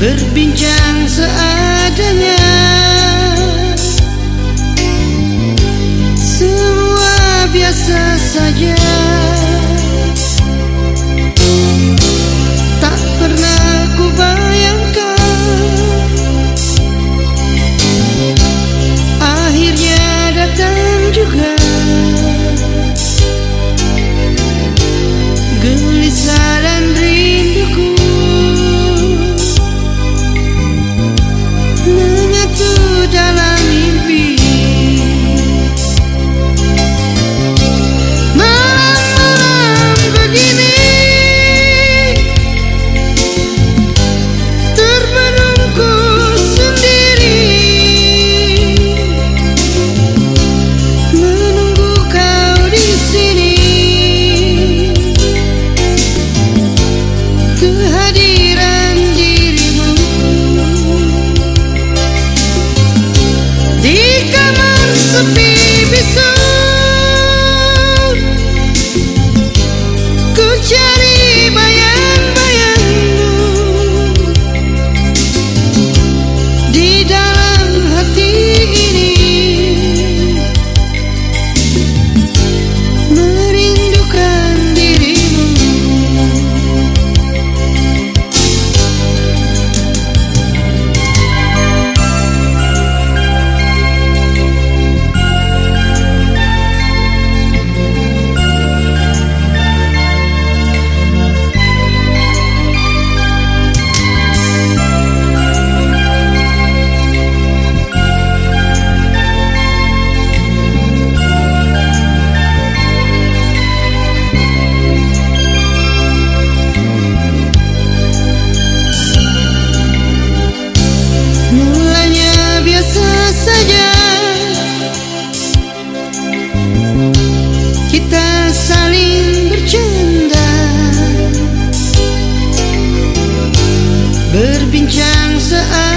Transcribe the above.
berbincang seadanya. Semua biasa saja. berbincang seakan